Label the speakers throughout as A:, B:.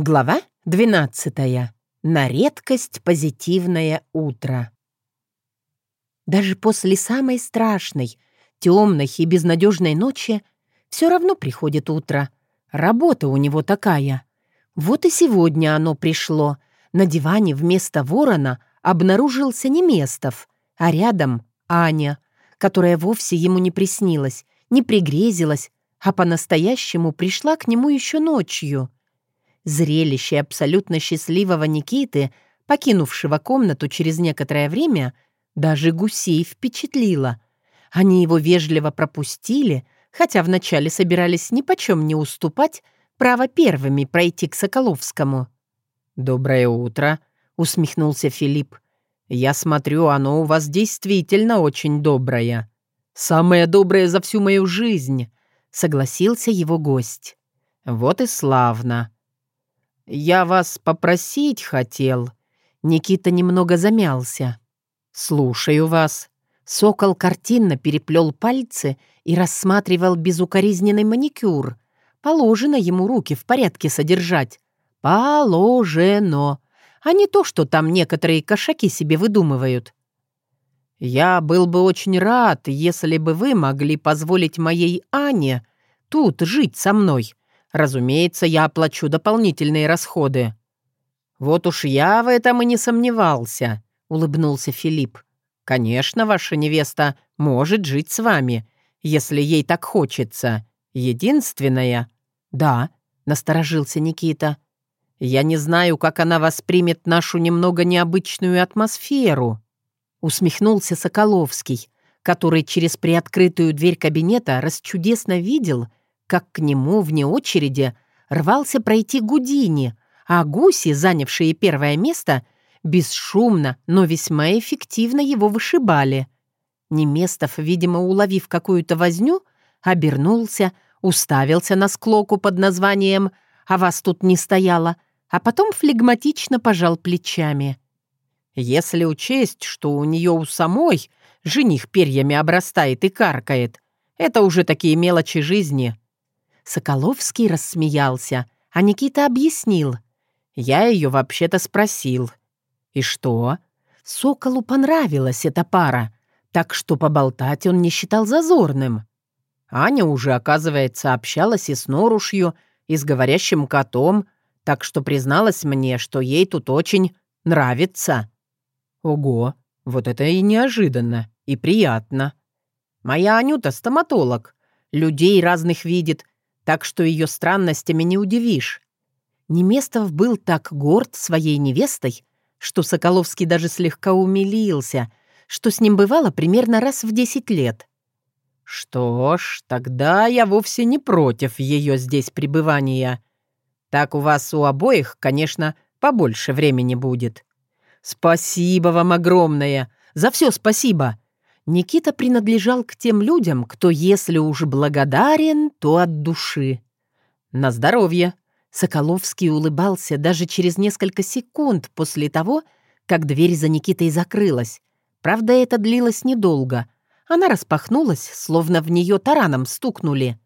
A: Глава 12. На редкость позитивное утро. Даже после самой страшной, темной и безнадежной ночи все равно приходит утро. Работа у него такая. Вот и сегодня оно пришло. На диване вместо ворона обнаружился не Местов, а рядом Аня, которая вовсе ему не приснилась, не пригрезилась, а по-настоящему пришла к нему еще ночью — Зрелище абсолютно счастливого Никиты, покинувшего комнату через некоторое время, даже гусей впечатлило. Они его вежливо пропустили, хотя вначале собирались ни почем не уступать право первыми пройти к Соколовскому.
B: «Доброе утро», — усмехнулся Филипп. «Я смотрю, оно у вас действительно очень доброе. Самое доброе за всю мою жизнь», — согласился его гость. «Вот и славно. «Я вас попросить хотел». Никита немного замялся. «Слушаю вас». Сокол картинно переплел пальцы и рассматривал безукоризненный маникюр. Положено ему руки в порядке содержать. Положено. А не то, что там некоторые кошаки себе выдумывают. «Я был бы очень рад, если бы вы могли позволить моей Ане тут жить со мной», Разумеется, я оплачу дополнительные расходы». «Вот уж я в этом и не сомневался», — улыбнулся Филипп. «Конечно, ваша невеста может жить с вами, если ей так хочется. Единственное...» «Да», — насторожился Никита. «Я не знаю, как она воспримет нашу немного необычную атмосферу», — усмехнулся Соколовский, который через приоткрытую дверь кабинета расчудесно видел, как к нему вне очереди рвался пройти Гудини, а гуси, занявшие первое место, бесшумно, но весьма эффективно его вышибали. Неместов, видимо, уловив какую-то возню, обернулся, уставился на склоку под названием «А вас тут не стояло», а потом флегматично пожал плечами. «Если учесть, что у нее у самой жених перьями обрастает и каркает, это уже такие мелочи жизни», Соколовский рассмеялся, а Никита объяснил. «Я ее вообще-то спросил». «И что?» Соколу понравилась эта пара, так что поболтать он не считал зазорным. Аня уже, оказывается, общалась и с Норушью, и с говорящим котом, так что призналась мне, что ей тут очень нравится. Ого, вот это и неожиданно, и приятно. Моя Анюта стоматолог, людей разных видит, так что ее странностями не удивишь. Неместов был так горд своей невестой, что Соколовский даже слегка умилился, что с ним бывало примерно раз в десять лет. «Что ж, тогда я вовсе не против ее здесь пребывания. Так у вас у обоих, конечно, побольше времени будет. Спасибо вам огромное! За все спасибо!» Никита принадлежал к тем людям, кто, если уж благодарен, то от души. «На здоровье!» Соколовский улыбался даже через несколько секунд после того, как дверь за Никитой закрылась. Правда, это длилось недолго. Она распахнулась, словно в нее тараном стукнули.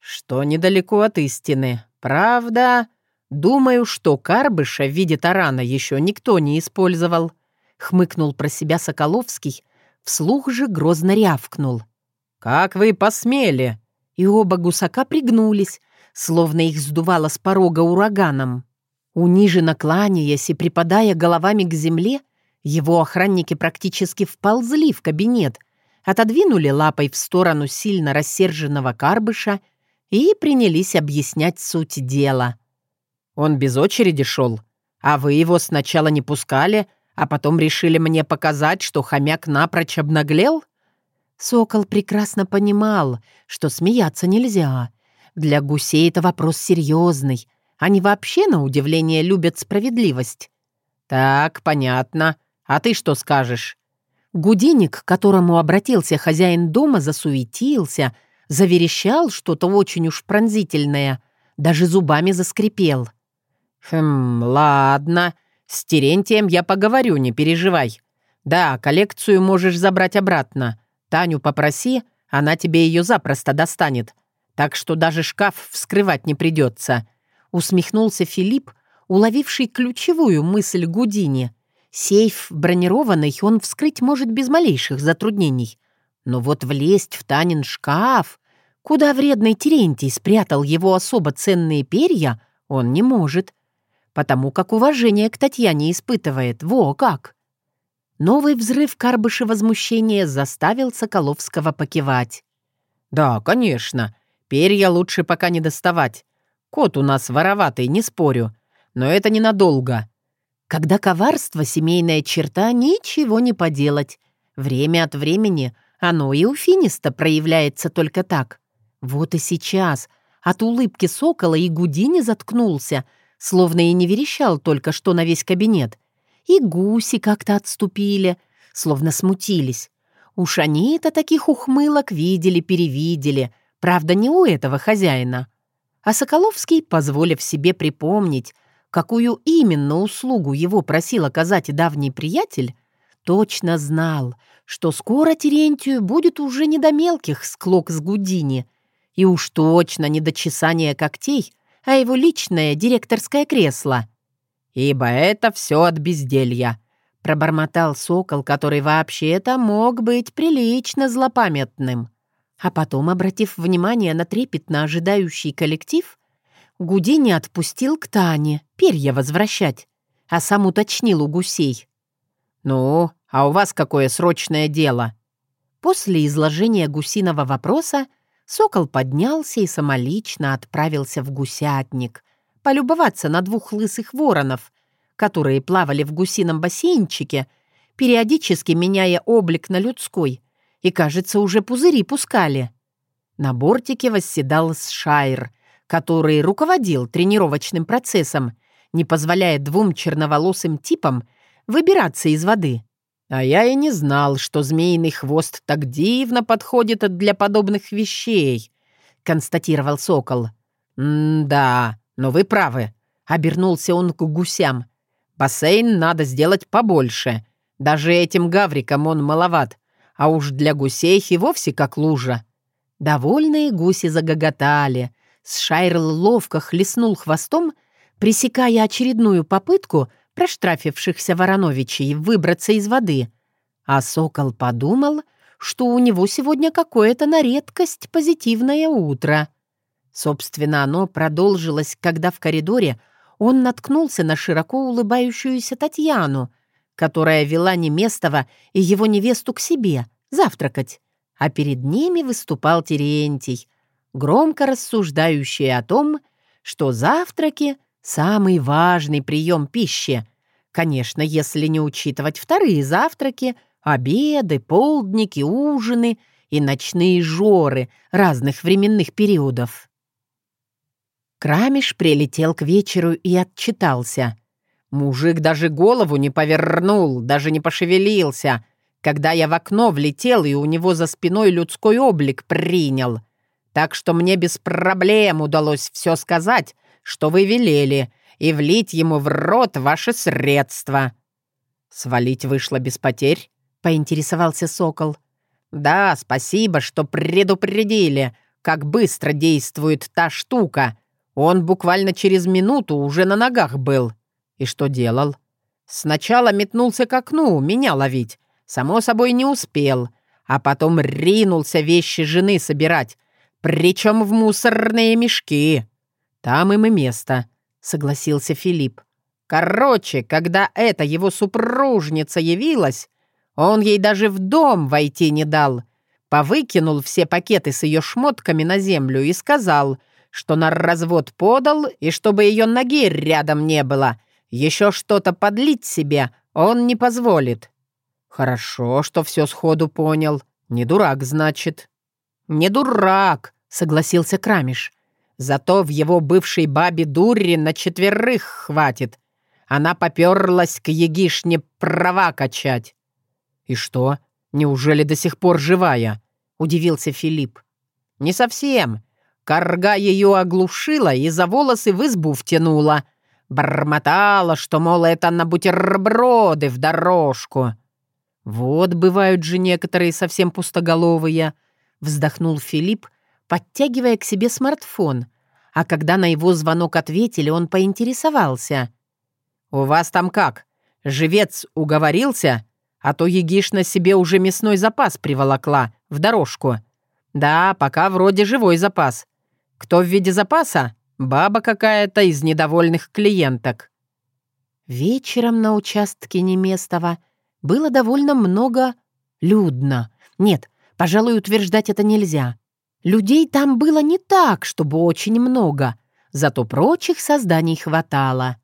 B: «Что недалеко от истины. Правда, думаю, что Карбыша в виде тарана еще никто не использовал», — хмыкнул про себя Соколовский, Вслух же грозно рявкнул. «Как вы посмели?» И оба гусака пригнулись, словно их сдувало с порога ураганом. Униженно кланяясь и припадая головами к земле, его охранники практически вползли в кабинет, отодвинули лапой в сторону сильно рассерженного карбыша и принялись объяснять суть дела. «Он без очереди шел, а вы его сначала не пускали, а потом решили мне показать, что хомяк напрочь обнаглел? Сокол прекрасно понимал, что смеяться нельзя. Для гусей это вопрос серьезный. Они вообще, на удивление, любят справедливость. «Так, понятно. А ты что скажешь?» Гудиник, к которому обратился хозяин дома, засуетился, заверещал что-то очень уж пронзительное, даже зубами заскрипел. «Хм, ладно», «С Терентием я поговорю, не переживай. Да, коллекцию можешь забрать обратно. Таню попроси, она тебе ее запросто достанет. Так что даже шкаф вскрывать не придется.
A: — усмехнулся Филипп, уловивший ключевую мысль Гудини. Сейф бронированный он вскрыть может без малейших затруднений. Но вот влезть в Танин шкаф, куда вредный Терентий спрятал его особо ценные перья, он не может, потому как уважение к Татьяне испытывает. Во как! Новый взрыв Карбыша возмущения заставил Соколовского покивать.
B: «Да, конечно. Перья лучше пока не доставать. Кот у нас вороватый, не спорю. Но это ненадолго.
A: Когда коварство — семейная черта, ничего не поделать. Время от времени оно и у Финиста проявляется только так. Вот и сейчас от улыбки сокола и Гудини заткнулся, словно и не верещал только что на весь кабинет. И гуси как-то отступили, словно смутились. Уж они-то таких ухмылок видели-перевидели, правда, не у этого хозяина. А Соколовский, позволив себе припомнить, какую именно услугу его просил оказать давний приятель, точно знал, что скоро Терентию будет уже не до мелких склок с Гудини, и уж точно не до чесания когтей, а его личное директорское кресло.
B: «Ибо это все от безделья», — пробормотал сокол, который вообще-то мог быть прилично злопамятным.
A: А потом, обратив внимание на трепетно ожидающий коллектив, Гудини отпустил к Тане перья возвращать, а сам уточнил у гусей.
B: «Ну, а у вас какое срочное дело?»
A: После изложения гусиного вопроса сокол поднялся и самолично отправился в гусятник, полюбоваться на двух лысых воронов, которые плавали в гусином бассейнчике, периодически меняя облик на людской, и, кажется, уже пузыри пускали. На бортике восседал Сшайр, который руководил тренировочным процессом, не позволяя двум черноволосым типам выбираться из воды.
B: А я и не знал, что змеиный хвост так дивно подходит для подобных вещей, констатировал сокол. «М-да, но вы правы», — обернулся он к гусям. «Бассейн надо сделать побольше. Даже этим гаврикам он маловат, а уж для гусей и вовсе как лужа».
A: Довольные гуси загоготали. Сшайрл ловко хлестнул хвостом, пресекая очередную попытку проштрафившихся Вороновичей выбраться из воды. А сокол подумал, что у него сегодня какое-то на редкость позитивное утро. Собственно, оно продолжилось, когда в коридоре он наткнулся на широко улыбающуюся Татьяну, которая вела Неместова и его невесту к себе завтракать, а перед ними выступал Терентий, громко рассуждающий о том, что завтраки — самый важный прием пищи, конечно, если не учитывать вторые завтраки, обеды, полдники, ужины и ночные жоры разных временных периодов. Крамиш прилетел к вечеру и отчитался.
B: Мужик даже голову не повернул, даже не пошевелился, когда я в окно влетел и у него за спиной людской облик принял. Так что мне без проблем удалось все сказать, что вы велели, и влить ему в рот ваши средства». «Свалить вышло без потерь?» — поинтересовался Сокол. «Да, спасибо, что предупредили, как быстро действует та штука. Он буквально через минуту уже на ногах был. И что делал? Сначала метнулся к окну, меня ловить. Само собой, не успел. А потом ринулся вещи жены собирать. Причем в мусорные мешки. Там им и место», — согласился Филипп. «Короче, когда эта его супружница явилась, он ей даже в дом войти не дал. Повыкинул все пакеты с ее шмотками на землю и сказал, что на развод подал, и чтобы ее ноги рядом не было, еще что-то подлить себе он не позволит. Хорошо, что все сходу понял. Не дурак, значит. Не дурак, согласился Крамиш. Зато в его бывшей бабе дури на четверых хватит. Она поперлась к егишне права качать. «И что, неужели до сих пор живая?» — удивился Филипп. «Не совсем. Карга ее оглушила и за волосы в избу втянула. Бормотала, что, мол, это на бутерброды в дорожку. Вот бывают же некоторые совсем пустоголовые, вздохнул Филипп, подтягивая к себе смартфон,
A: а когда на его звонок ответили, он поинтересовался.
B: «У вас там как? Живец уговорился? А то Егишна себе уже мясной запас приволокла в дорожку. Да, пока вроде живой запас. Кто в виде запаса? Баба какая-то из недовольных клиенток».
A: Вечером на участке Неместова было довольно много людно. Нет, пожалуй, утверждать это нельзя. Людей там было не так, чтобы очень много, зато прочих созданий хватало.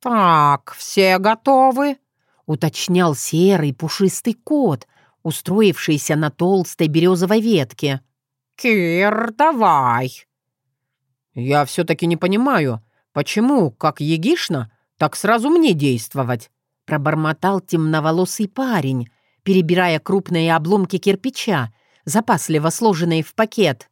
C: «Так, все готовы?»
A: — уточнял серый пушистый кот, устроившийся на толстой березовой ветке.
C: «Кир, давай!»
B: «Я все-таки не понимаю, почему, как егишна, так сразу мне действовать?»
A: — пробормотал темноволосый парень, перебирая крупные обломки кирпича, запасливо сложенные в пакет.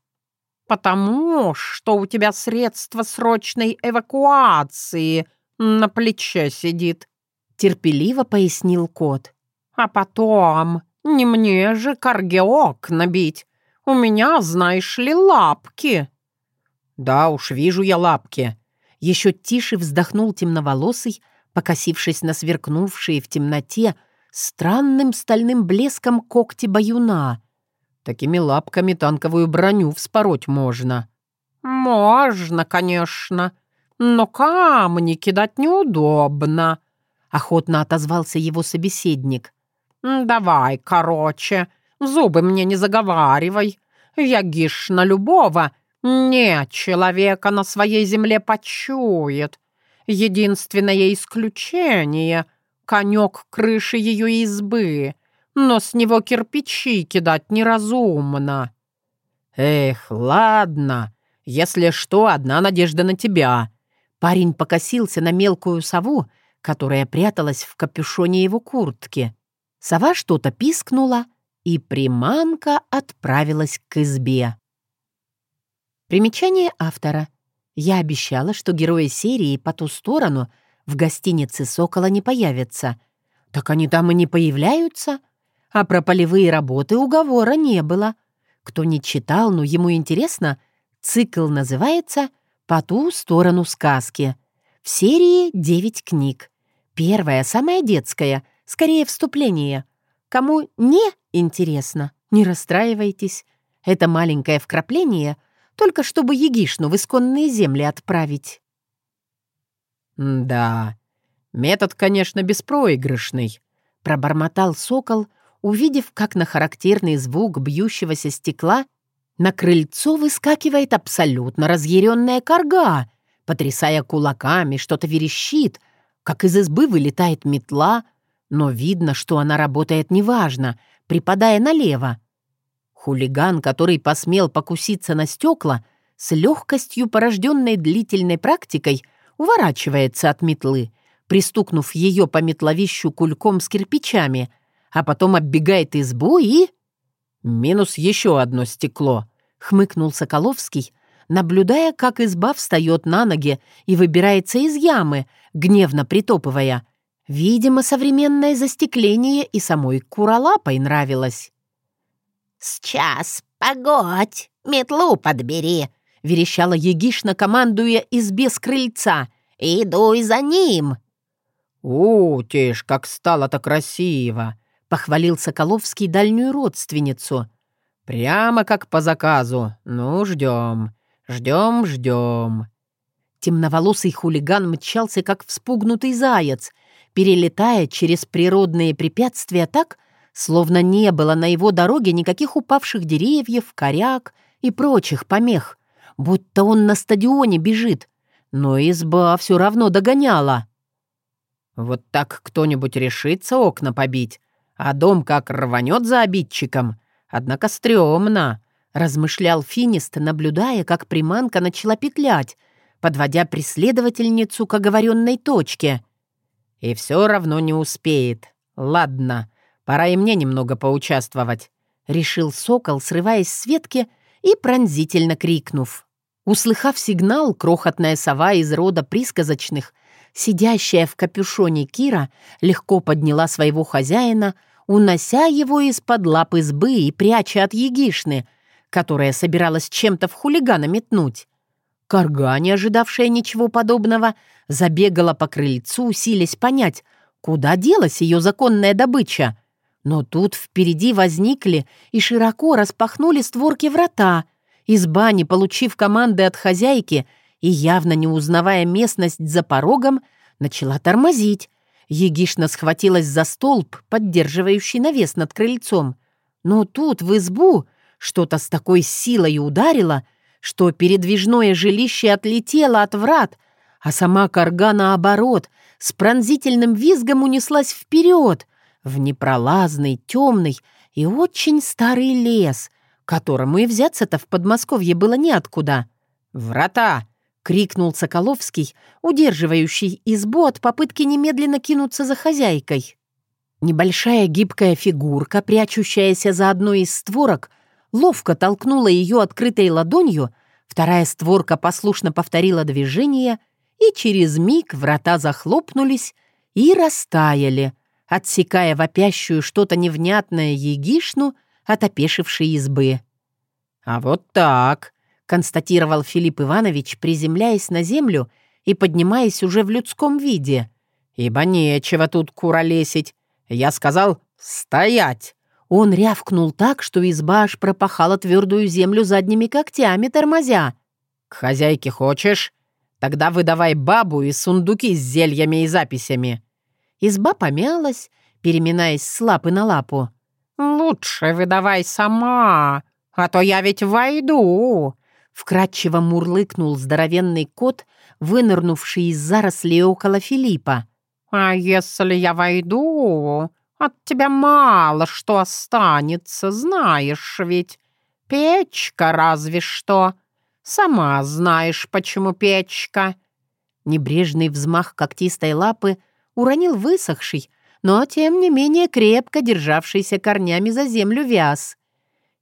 C: «Потому что у тебя средство срочной эвакуации на плече сидит», — терпеливо пояснил кот. «А потом, не мне же каргеок набить. У меня, знаешь ли, лапки».
B: «Да уж, вижу я лапки».
A: Еще тише вздохнул темноволосый, покосившись на сверкнувшие в темноте странным стальным блеском когти баюна.
B: Такими лапками танковую броню вспороть можно.
C: «Можно, конечно, но камни кидать неудобно», — охотно отозвался его собеседник. «Давай, короче, зубы мне не заговаривай. Я гиш на любого, нет человека на своей земле почует. Единственное исключение — конек крыши ее избы, но с него кирпичи кидать неразумно».
B: «Эх, ладно, если что, одна надежда на тебя».
A: Парень покосился на мелкую сову, которая пряталась в капюшоне его куртки. Сова что-то пискнула, и приманка отправилась к избе. Примечание автора. Я обещала, что герои серии по ту сторону в гостинице «Сокола» не появятся. Так они там и не появляются. А про полевые работы уговора не было. Кто не читал, но ему интересно, цикл называется «По ту сторону сказки». В серии девять книг. Первая, самая детская, скорее вступление. Кому не интересно, не расстраивайтесь. Это маленькое вкрапление — только чтобы Егишну в исконные земли отправить».
B: «Да, метод, конечно, беспроигрышный», — пробормотал сокол, увидев, как на характерный звук бьющегося стекла на крыльцо выскакивает абсолютно разъяренная корга, потрясая кулаками, что-то верещит, как из избы вылетает метла, но видно, что она работает неважно, припадая налево. Хулиган, который посмел покуситься на стекла, с легкостью, порожденной длительной практикой, уворачивается от метлы, пристукнув ее по метловищу кульком с кирпичами, а потом оббегает избу и... «Минус еще одно стекло», — хмыкнул Соколовский, наблюдая, как изба встает на ноги и выбирается из ямы, гневно притопывая. Видимо, современное застекление и самой Куралапой нравилось.
D: «Сейчас, погодь, метлу подбери!» — верещала Егишна, командуя избе с крыльца. «Идуй за ним!»
B: «У, тишь, как стало-то красиво!» — похвалил Соколовский дальнюю родственницу. «Прямо как по заказу. Ну, ждем, ждем, ждем».
A: Темноволосый хулиган мчался, как вспугнутый заяц, перелетая через природные препятствия так, словно не было на его дороге никаких упавших деревьев, коряк и прочих помех, будто он на стадионе бежит, но изба все равно догоняла.
B: «Вот так кто-нибудь решится окна побить, а дом как рванет за обидчиком, однако стрёмно», — размышлял Финист, наблюдая, как приманка начала петлять, подводя преследовательницу к оговоренной точке. «И все равно не успеет. Ладно, Пора и мне немного поучаствовать», — решил сокол, срываясь с ветки и пронзительно крикнув. Услыхав сигнал, крохотная сова из рода присказочных, сидящая в капюшоне Кира, легко подняла своего хозяина, унося его из-под лап избы и пряча от егишны, которая собиралась чем-то в хулигана метнуть.
A: Карга, не ожидавшая ничего подобного, забегала по крыльцу, силясь понять, куда делась ее законная добыча. Но тут впереди возникли и широко распахнули створки врата. Изба, не получив команды от хозяйки и явно не узнавая местность за порогом, начала тормозить. Егишна схватилась за столб, поддерживающий навес над крыльцом. Но тут в избу что-то с такой силой ударило, что передвижное жилище отлетело от врат, а сама корга, наоборот, с пронзительным визгом унеслась вперед, в непролазный, темный и очень старый лес, которому и взяться-то в Подмосковье было неоткуда. «Врата!» — крикнул Соколовский, удерживающий избу от попытки немедленно кинуться за хозяйкой. Небольшая гибкая фигурка, прячущаяся за одной из створок, — ловко толкнула ее открытой ладонью, вторая створка послушно повторила движение, и через миг врата захлопнулись и растаяли, отсекая вопящую что-то невнятное егишну от опешившей избы. «А вот так», — констатировал Филипп Иванович, приземляясь на землю и поднимаясь уже в людском виде. «Ибо нечего тут куролесить. Я сказал «стоять», он рявкнул так, что изба аж пропахала твердую землю задними когтями, тормозя. «К хозяйке хочешь? Тогда выдавай бабу и сундуки с зельями и записями». Изба помялась, переминаясь с лапы на лапу.
C: «Лучше выдавай сама, а то я ведь войду!»
A: Вкратчиво мурлыкнул здоровенный кот, вынырнувший из зарослей около Филиппа.
C: «А если я войду, от тебя мало что останется, знаешь ведь. Печка разве что. Сама знаешь, почему печка».
A: Небрежный взмах когтистой лапы уронил высохший, но, тем не менее, крепко державшийся корнями за землю вяз.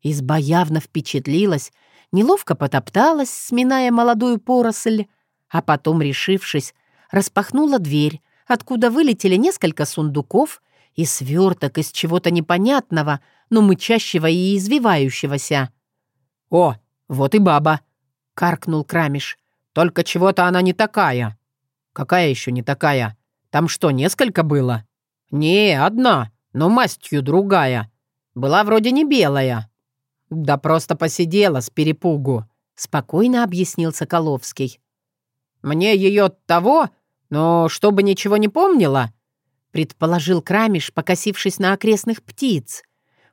A: Изба явно впечатлилась, неловко потопталась, сминая молодую поросль, а потом, решившись, распахнула дверь, откуда вылетели несколько сундуков и сверток из чего-то непонятного, но мычащего и извивающегося.
B: «О, вот и баба!» — каркнул Крамиш. «Только чего-то она не такая». «Какая еще не такая? Там что, несколько было?» «Не, одна, но мастью другая. Была вроде не белая». «Да просто посидела с перепугу», — спокойно объяснил Соколовский. «Мне ее того, но чтобы ничего не помнила, предположил Крамиш, покосившись на окрестных птиц.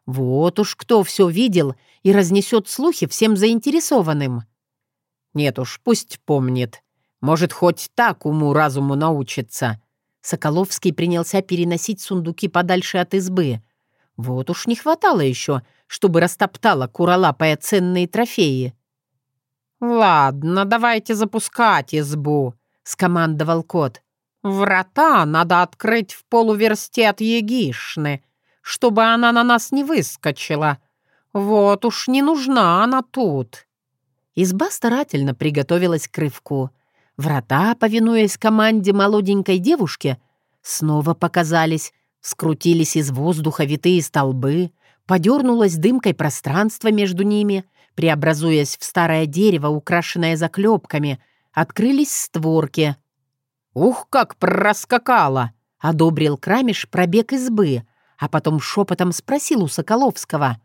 B: Вот уж кто все видел и разнесет слухи всем заинтересованным. Нет уж, пусть помнит. Может, хоть так уму-разуму научится. Соколовский принялся переносить сундуки подальше от избы. Вот уж не хватало еще, чтобы растоптала куролапая ценные трофеи.
C: «Ладно, давайте запускать избу», — скомандовал кот. Врата надо открыть в полуверсте от Егишны, чтобы она на нас не выскочила. Вот уж не нужна она тут».
A: Изба старательно приготовилась к рывку. Врата, повинуясь команде молоденькой девушки, снова показались, скрутились из воздуха витые столбы, подернулось дымкой пространство между ними, преобразуясь в старое дерево, украшенное заклепками, открылись створки —
B: «Ух, как проскакала!»
A: — одобрил Крамиш пробег избы, а потом шепотом спросил у Соколовского.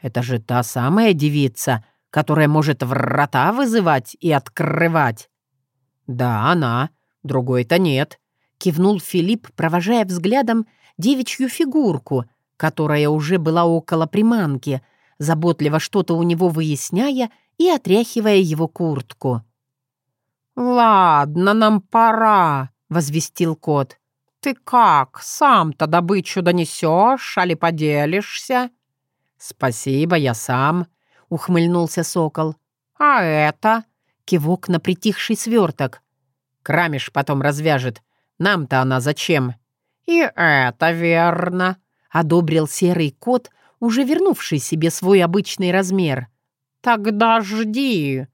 B: «Это же та самая девица, которая может врата вызывать и открывать?» «Да, она. Другой-то нет», — кивнул Филипп, провожая взглядом девичью фигурку, которая уже была около приманки, заботливо что-то у него выясняя и отряхивая его куртку.
C: «Ладно, нам пора», — возвестил кот. «Ты как, сам-то добычу донесешь, али поделишься?»
B: «Спасибо, я сам», — ухмыльнулся сокол.
C: «А это?»
A: — кивок на притихший сверток.
B: «Крамиш потом развяжет. Нам-то она зачем?»
C: «И это верно», —
A: одобрил серый кот, уже вернувший себе свой обычный размер.
C: «Тогда жди,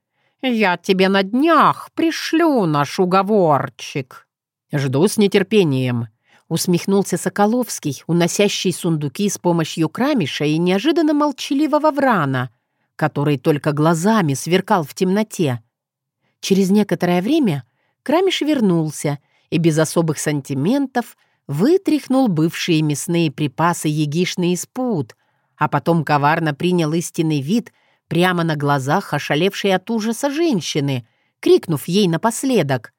C: я тебе на днях пришлю наш уговорчик».
B: «Жду с нетерпением», —
A: усмехнулся Соколовский, уносящий сундуки с помощью крамиша и неожиданно молчаливого врана, который только глазами сверкал в темноте. Через некоторое время Крамиш вернулся и без особых сантиментов вытряхнул бывшие мясные припасы егишны из а потом коварно принял истинный вид прямо на глазах ошалевшей от ужаса женщины, крикнув ей напоследок.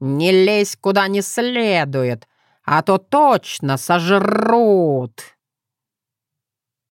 C: «Не лезь куда не следует, а то точно сожрут!»